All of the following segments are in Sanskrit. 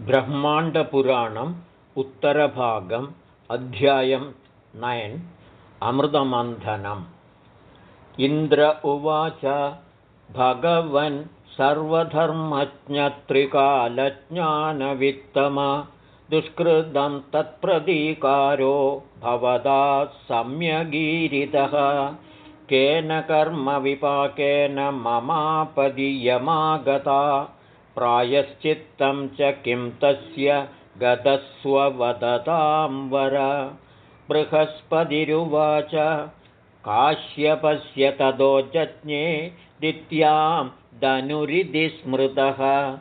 ब्रह्माण्डपुराणम् उत्तरभागम् अध्यायं नयन् अमृतमन्थनम्। इन्द्र उवाच भगवन् सर्वधर्मज्ञत्रिकालज्ञानवित्तम दुष्कृतं तत्प्रतीकारो भवदा सम्यगीरितः। केन कर्मविपाकेन ममापदीयमागता प्रायश्चित्तं च किं तस्य गतस्ववदतां वर। बृहस्पतिरुवाच काश्यपस्य ततो जज्ञे दित्यां धनुरिति स्मृतः।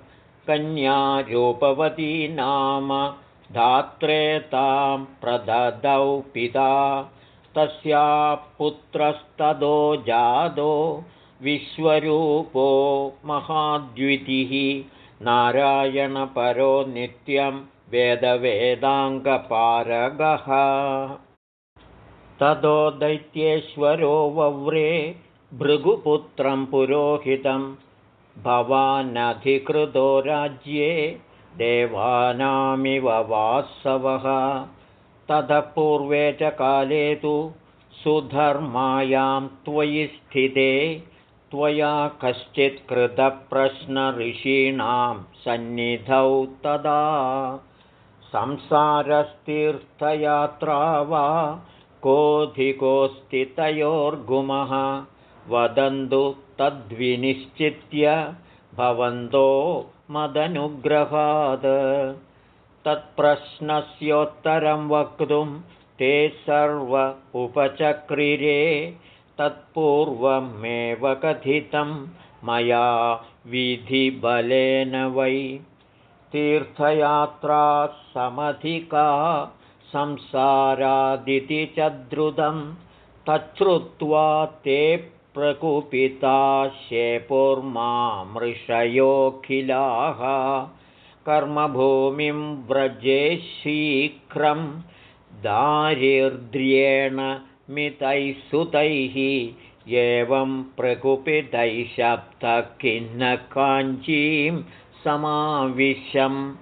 कन्यारूपवती नाम धात्रे तां प्रददौ पिता। तस्या पुत्रस्ततो जादो विश्वरूपो महाद्वितिः नारायणपरो नित्यं वेदवेदाङ्गपारगः। ततो दैत्येश्वरो वव्रे भृगुपुत्रं पुरोहितं भवानधिकृतो राज्ये देवानामिव वासवः। ततः पूर्वे च काले तु सुधर्मायां त्वयि स्थिते त्वया कश्चित् कृतप्रश्नऋषीणां सन्निधौ तदा संसारस्तीर्थयात्रा वा कोऽधिकोऽस्ति तयोर्गुमः वदन्तु तद्विनिश्चित्य भवन्तो मदनुग्रहात्। तत्प्रश्नस्योत्तरं वक्तुं ते सर्व उपचक्रिरे तत्पूर्वमेव कथितं मया विधिबलेन वै। तीर्थयात्रा समधिका संसारादिति च द्रुतं तच्छ्रुत्वा ते प्रकुपिता शेपुर्मामृषयोऽखिलाः। कर्मभूमिं व्रजे शीघ्रं दारिद्र्येण मितैः सुतैः एवं प्रकुपितैः शब्दः किन्न काञ्चीं समाविशम्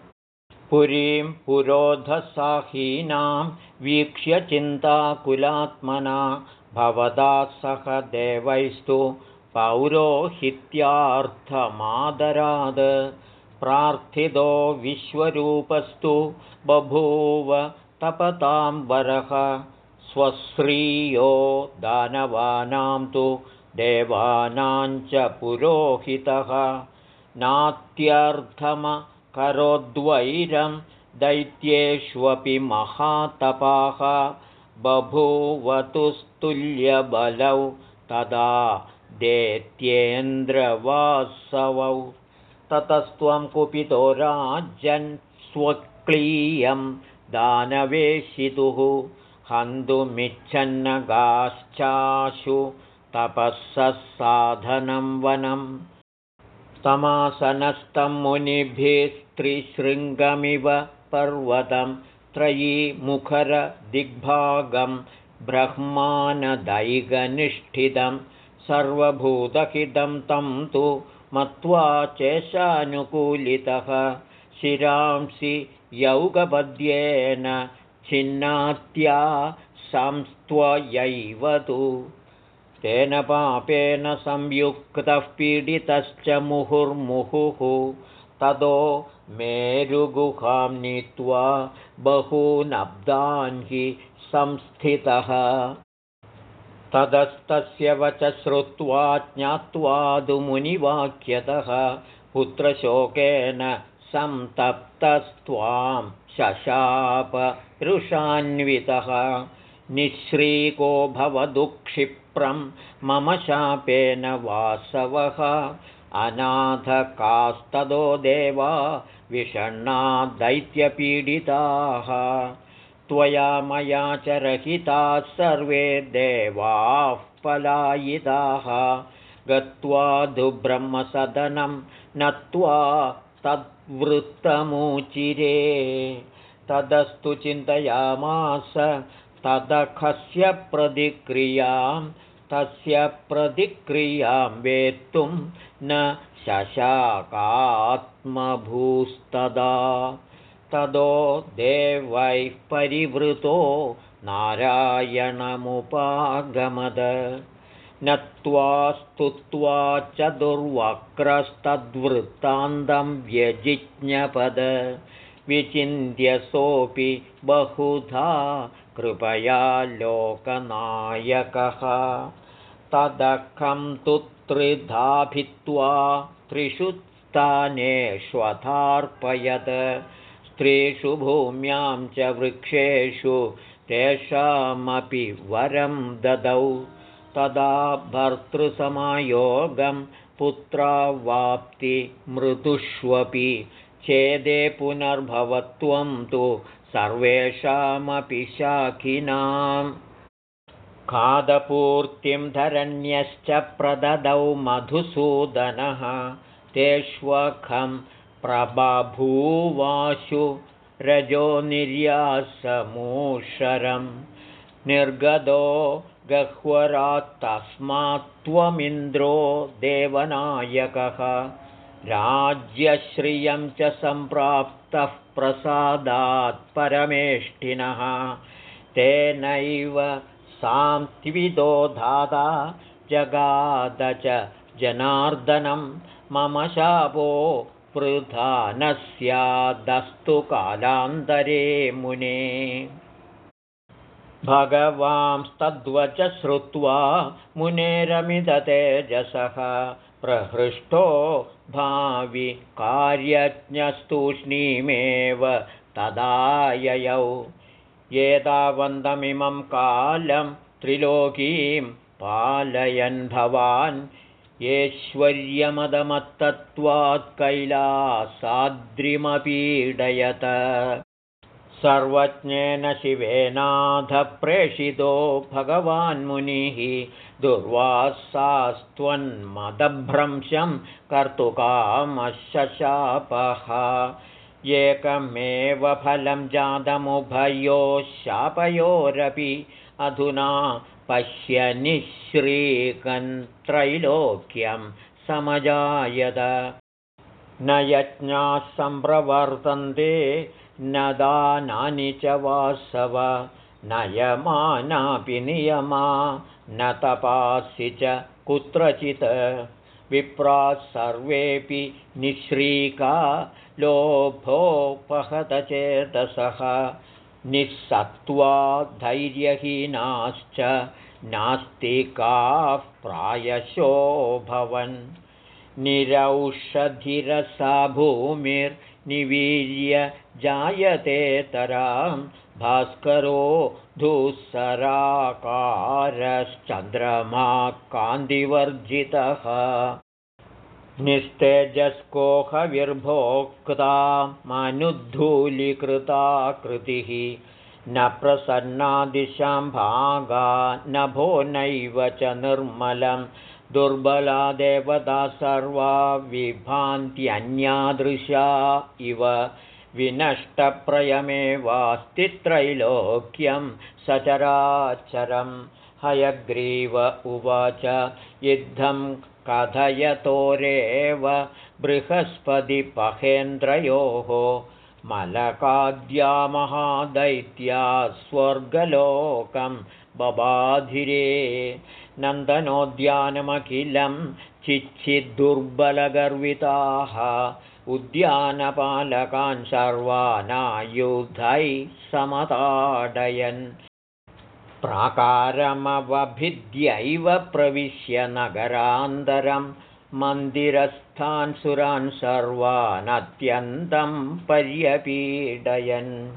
पुरीं पुरोधसाहीनां वीक्ष्य चिन्ताकुलात्मना भवदा सह देवैस्तु पौरोहित्यार्थमादराद। प्रार्थितो विश्वरूपस्तु बभूव तपतां वरः स्वश्रीयो दानवानां तु देवानां च पुरोहितः। नात्यर्थमकरोद्वैरं दैत्येष्वपि महातपाः। बभूवतुस्तुल्यबलौ तदा देत्येन्द्रवासवौ। ततस्त्वं कुपितो राजन् स्वक्लीयं दानवेशितुः हन्तुमिच्छन्नगाश्चाशु तपःसः साधनं वनं। तमासनस्तं मुनिभिस्त्रिशृङ्गमिव पर्वतं त्रयीमुखरदिग्भागं ब्रह्मानदैगनिष्ठितं सर्वभूतहितं तं तु मत्वा चेशानुकूलितः। शिरांसि यौगपद्येन छिन्नात्या संस्त्वयैव तु। तेन पापेन संयुक्तः पीडितश्च मुहुर्मुहुः। ततो मेरुगुहां नीत्वा बहूनब्दान् हि संस्थितः। ततस्तस्य वच श्रुत्वा ज्ञात्वादुमुनिवाक्यतः पुत्रशोकेन सन्तप्तस्त्वां शशापरुषान्वितः निःश्रीको भवदुःक्षिप्रं मम शापेन वासवः। अनाथकास्तदो देवा विषण्णा दैत्यपीडिताः। त्वया मया च रहिताः सर्वे देवाः पलायिताः। गत्वा दुब्रह्मसदनं नत्वा तद्वृत्तमुचिरे तदस्तु चिन्तयामास तदखस्य प्रतिक्रियां तस्य प्रतिक्रियां वेत्तुं न शशाकात्मभूस्तदा। तदो देवैः परिवृतो नारायणमुपागमद नत्वा स्तुत्वा च दुर्वक्रस्तद्वृत्तान्तं व्यजिज्ञपद विचिन्त्यसोऽपि बहुधा कृपया लोकनायकः। तदखं तु त्रिधाभित्वा त्रिषु स्थानेष्वथार्पयत् स्त्रीषु भूम्यां च वृक्षेषु तेषामपि वरं ददौ तदा भर्तृसमायोगं पुत्रावाप्ति मृदुष्वपि चेदे पुनर्भवत्वं तु सर्वेषामपि शाखिनाम्। खादपूर्तिं धरण्यश्च प्रददौ मधुसूदनः तेष्वखं प्रबभूवाशु रजो निर्यासमूषरं निर्गदो गह्वरात्तस्मात्त्वमिन्द्रो देवनायकः। राज्यश्रियं च सम्प्राप्तः प्रसादात् परमेष्टिनः तेनैव सान्त्विदो धाता जगाद च जनार्दनं मम शापो वृथा न स्यादस्तु कालान्तरे मुने भगवांस्तद्वच श्रुत्वा मुनेरमिदतेजसः प्रहृष्टो भावि कार्यज्ञस्तूष्णीमेव तदाययौ। एतावन्तमिमं कालं त्रिलोकीं पालयन् भवान्। ऐश्वर्यमदमत्तत्वात् कैलासाद्रिमपीडयत सर्वज्ञेन शिवेनाथप्रेषितो भगवान्मुनिः दुर्वासास्त्वन्मदभ्रंशं कर्तुकामशशापः एकमेव फलं जातमुभयोः शापयोरपि अधुना पश्य निःश्रीकन्त्रैलोक्यं समजायत। न यज्ञाः सम्प्रवर्तन्ते न दानानि च वासव नयमानापि नियमा न तपासि च कुत्रचित्। विप्राः सर्वेऽपि निःश्रीका लोभोपहतचेतसः। निःसत्त्वा धैर्यहीनाश्च नास्तिकाः प्रायशोऽभवन् निरौषधिरसा भूमिर्निवीर्य जायतेतरां भास्करो धूसराकारश्चन्द्रमा कान्तिवर्जितः। निस्तेजस्कोहविर्भोक्ता मनुद्धूलीकृता कृतिः। न प्रसन्नादिशां भागा नभो नैव च निर्मलं दुर्बला देवता सर्वा विभान्त्यन्यादृशा इव विनष्टप्रयमेवास्ति त्रैलोक्यं सचराचरं। हयग्रीव उवाच इद्धं कथयतोरेव बृहस्पतिपहेन्द्रयोः। मलकाद्या महादैत्या स्वर्गलोकं बबाधिरे। नन्दनोद्यानमखिलं चिच्छिद्दुर्बलगर्विताः उद्यानपालकान् सर्वानायुधैः समताडयन्। प्राकारमवभिद्यैव प्रविश्य नगरान्तरं मन्दिरस्थान् सुरान् सर्वानत्यन्तं पर्यपीडयन्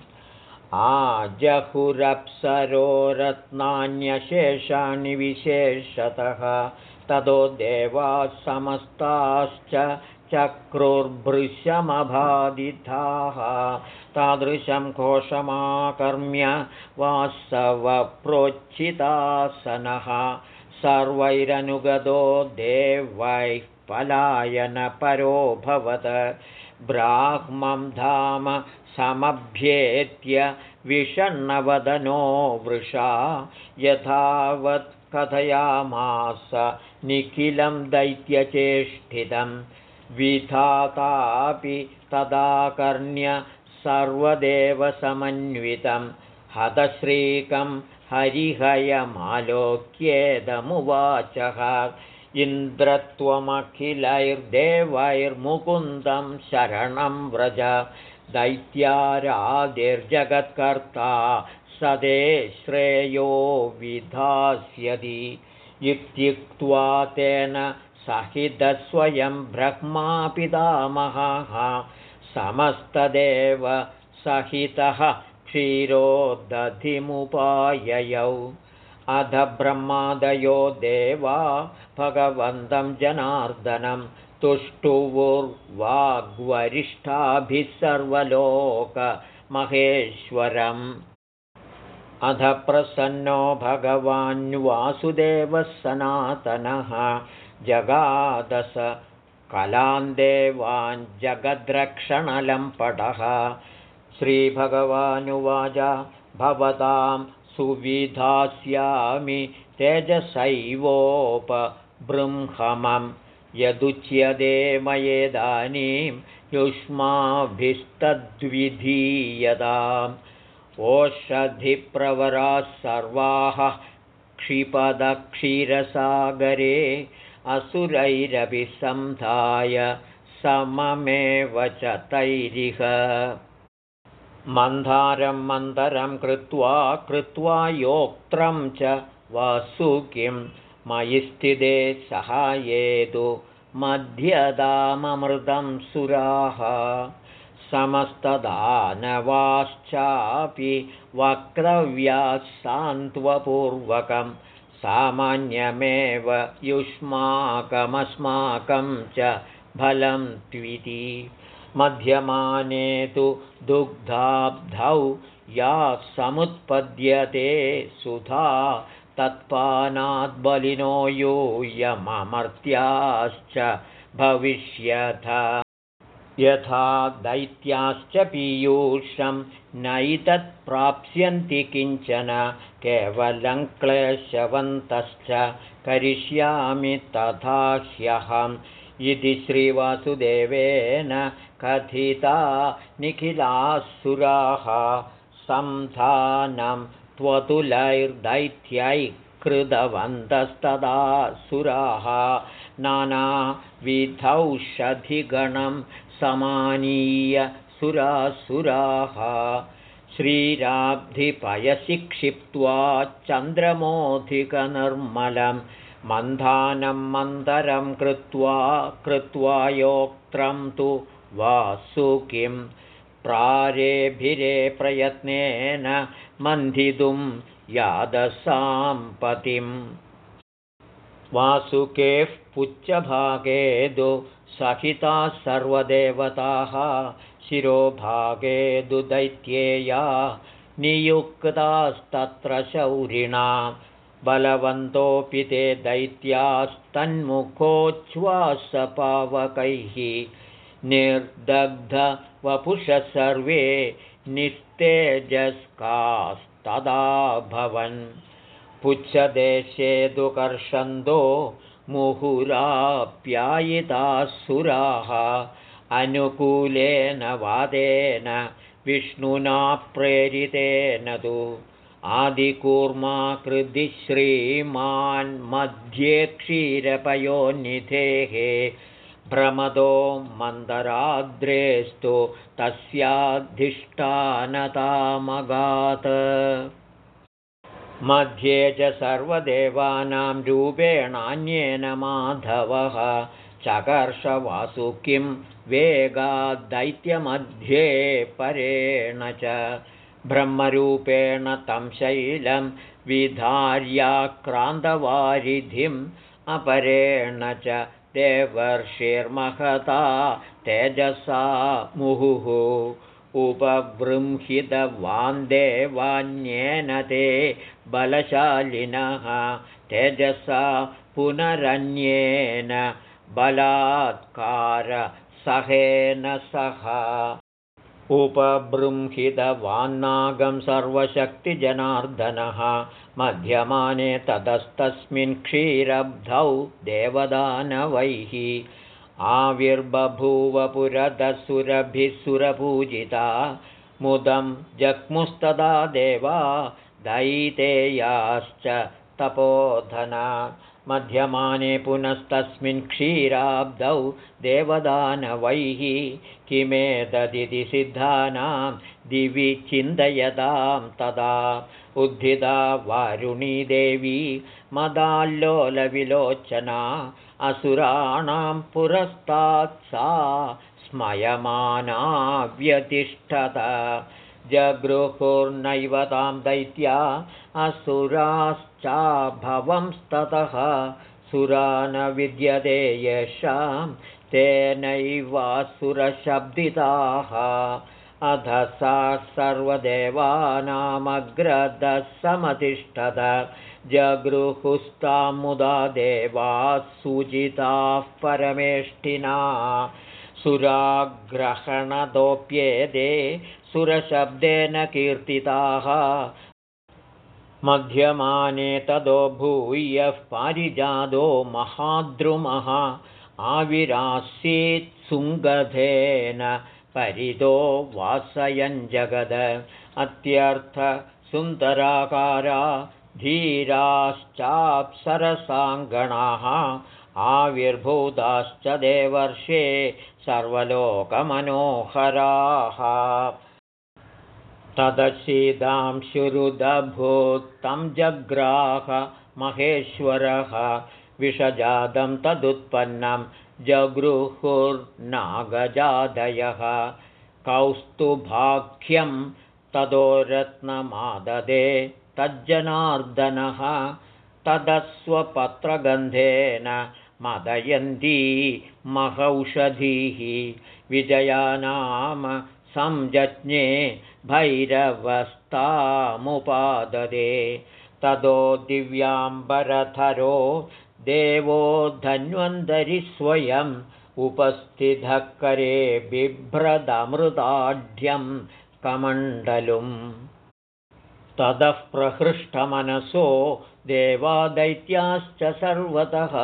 आजहुरप्सरो रत्नान्यशेषाणि विशेषतः ततो देवाः समस्ताश्च चक्रुर्भृशमबाधिताः। तादृशं कोशमाकर्म्य वासवप्रोचितासनः सर्वैरनुगतो देवैः पलायनपरोऽभवत् ब्राह्मं धाम समभ्येत्य विषण्णवदनो वृषा यथावत् कथयामास निखिलं दैत्यचेष्टितं विधातापि तदाकर्ण्य सर्वदेवसमन्वितं हतश्रीकं हरिहयमालोक्येदमुवाचः इन्द्रत्वमखिलैर्देवैर्मुकुन्दं शरणं व्रज दैत्यारादिर्जगत्कर्ता सदे श्रेयो विधास्यति। इत्युक्त्वा तेन सहितस्वयं ब्रह्मापितामहः समस्तदेव सहितः क्षीरोदधिमुपाययौ अध ब्रह्मादयो देवा भगवन्तं जनार्दनं तुष्टुवुर्वाग्वरिष्ठाभिः सर्वलोकमहेश्वरम् अध प्रसन्नो भगवान्वासुदेवः सनातनः। जगादस कलान् जगद्रक्षणलम्पटः। श्रीभगवानुवाच भवतां सुविधास्यामि तेजसैवोपबृंहमं। यदुच्यते मयेदानीं युष्माभिस्तद्विधीयताम्। ओषधिप्रवराः सर्वाः क्षिपदक्षीरसागरे असुरैरभिसन्धाय सममेव च तैरिह मन्धारं मन्दरं कृत्वा कृत्वा योक्त्रं च वासुकिं मयि स्थिते सहायेतु मध्यदाममृतं सुराः। समस्तदानवाश्चापि वक्तव्याः सान्त्वपूर्वकं सामान्यमेव युष्माकमस्माकं च फलं त्विति मध्यमाने तु दुग्धाब्धौ या समुत्पद्यते सुधा तत्पानाद्बलिनो यूयममर्त्याश्च भविष्यथ। यथा दैत्याश्च पीयूषं नैतत्प्राप्स्यन्ति किञ्चन केवलं क्लेशवन्तश्च करिष्यामि तथा ह्यहम् इति श्रीवासुदेवेन कथिता निखिलासुराः संधानं त्वतुलैर्दैत्यै कृतवन्तस्तदा सुराः नानाविधौषधिगणं समानीय सुरासुराः श्रीराब्धिपयसि क्षिप्त्वा चन्द्रमोधिकनिर्मलं मन्धानं मन्दरं कृत्वा कृत्वा योक्त्रं तु वासुकिं प्रारेभिरे प्रयत्नेन मन्थितुं यादसाम्पतिम् वासुकेः पुच्छभागे दु सहिताः सर्वदेवताः शिरोभागे दु दैत्येया नियुक्तास्तत्र शौरिणा बलवन्तोऽपि ते दैत्यास्तन्मुखोच्छ्वासपावकैः निर्दग्धवपुषः सर्वे निस्तेजस्कास्तदाभवन् पुच्छदेशे दुकर्षन्दो मुहुराप्यायिताः सुराः। अनुकूलेन वादेन विष्णुना प्रेरितेन तु। आदिकूर्माकृति श्रीमान्मध्ये क्षीरपयोनिधेः भ्रमदो मन्दराद्रेस्तु तस्याधिष्ठानतामगात्। मध्ये च सर्वदेवानां रूपेणान्येन माधवः चकर्षवासुकिं वेगाद्दैत्यमध्ये परेण च। ब्रह्मरूपेण तं शैलं विधार्याक्रान्तवारिधिम् अपरेण च देवर्षिर्महता तेजसा मुहुः उपबृंहितवान्देवान्येन ते बलशालिनः तेजसा पुनरन्येन बलात्कारसहेन सह उपबृंहितवान्नागं सर्वशक्तिजनार्दनः। मध्यमाने ततस्तस्मिन् क्षीरब्धौ देवदानवैः। आविर्बभूवपुरदसुरभिः सुरपूजिता मुदं जग्मुस्तदा देवा दैतेयाश्च तपोधना मध्यमाने पुनस्तस्मिन् क्षीराब्दौ देवदानवैः किमेतदिति सिद्धानां दिवि चिन्तयतां तदा उद्धिता वारुणीदेवी मदाल्लोलविलोचना असुराणां पुरस्तात् सा स्मयमाना व्यतिष्ठत जगृहुर्नैव तां दैत्या असुराश्चाभवंस्ततः। सुरा न विद्यते येषां तेनैवासुरशब्दिताः। अध सा सर्वदेवानामग्रदः समतिष्ठत जगृहुस्तां मुदा देवाः सूचिताः परमेष्टिना सुराग्रहणदोऽप्येते सुरशब्देन कीर्तिताः। मध्यमाने तदो भूयः पारिजातो महाद्रुमः। आविरासीत् सुङ्गधेन परितो वासयञ्जगद अत्यर्थसुन्दराकारा धीराश्चाप्सरसाङ्गणाः आविर्भूताश्च देवर्षे सर्वलोकमनोहराः। तदशीदांशुरुदभूत्तं जग्राह महेश्वरः विषजातं तदुत्पन्नं जगृहुर्नागजादयः। कौस्तुभाख्यं तदो रत्नमाददे तज्जनार्दनः तदस्वपत्रगन्धेन मदयन्ती महौषधीः विजयानाम संजज्ञे भैरवस्तामुपाददे तदो दिव्याम्बरधरो देवो धन्वन्तरि स्वयम् उपस्थितः करे बिभ्रदमृताढ्यं कमण्डलुम्। ततः प्रहृष्टमनसो देवादैत्याश्च सर्वतः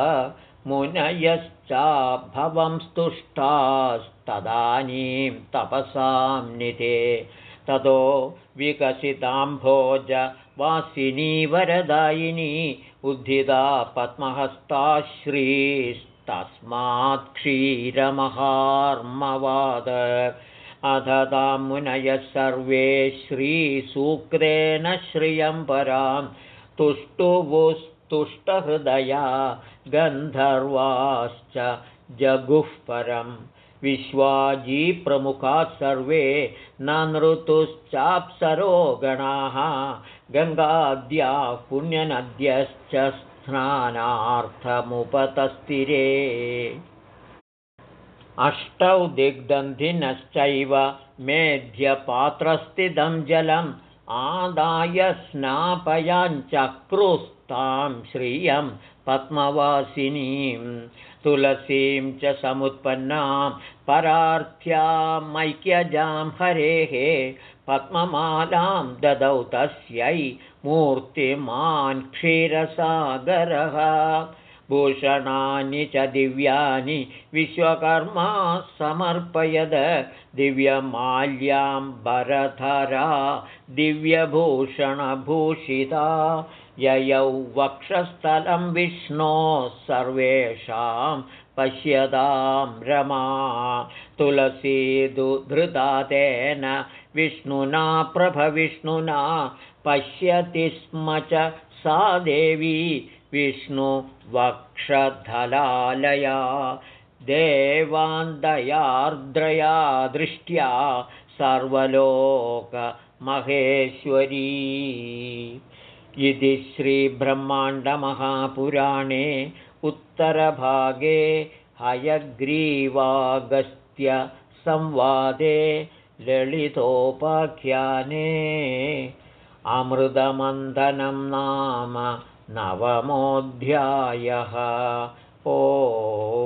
मुनयश्चाभवं स्तुष्टास्तदानीं तपसां निधे। ततो विकसिताम्भोज वासिनी वरदायिनी उद्धिता पद्महस्ताश्रीस्तस्मात् क्षीरमहार्मवाद। अध तां मुनयः सर्वे श्रीसूक्तेन श्रियं परां तुष्टुवुस्तुष्टहृदया गन्धर्वाश्च जगुः परम् विश्वाजीप्रमुखाः सर्वे न नृतुश्चाप्सरो गणाः गङ्गाद्याः पुण्यनद्यश्च स्नानार्थमुपतस्तिरे अष्टौ दिग्दन्धिनश्चैव मेध्यपात्रस्थितं जलम् आदाय स्नापयाञ्चक्रुस्तां श्रियं पद्मवासिनीं तुलसीं च समुत्पन्नां परार्थ्यामैक्यजां हरेः पद्ममालां ददौ तस्यै मूर्तिमान् क्षीरसागरः। भूषणानि च दिव्यानि विश्वकर्मा समर्पयद दिव्यमाल्याम्बरधरा दिव्यभूषणभूषिता ययौ वक्षस्थलं विष्णोः सर्वेषां पश्यतां रमा। तुलसीदुधृता तेन विष्णुना प्रभविष्णुना पश्यति स्म च सा देवी विष्णुवक्षधलालया देवान्दयार्द्रया दृष्ट्या सर्वलोकमहेश्वरी इति श्रीब्रह्माण्डमहापुराणे उत्तरभागे हयग्रीवागस्त्यसंवादे ललितोपाख्याने अमृतमन्थनं नाम नवमोऽध्यायः। ओम्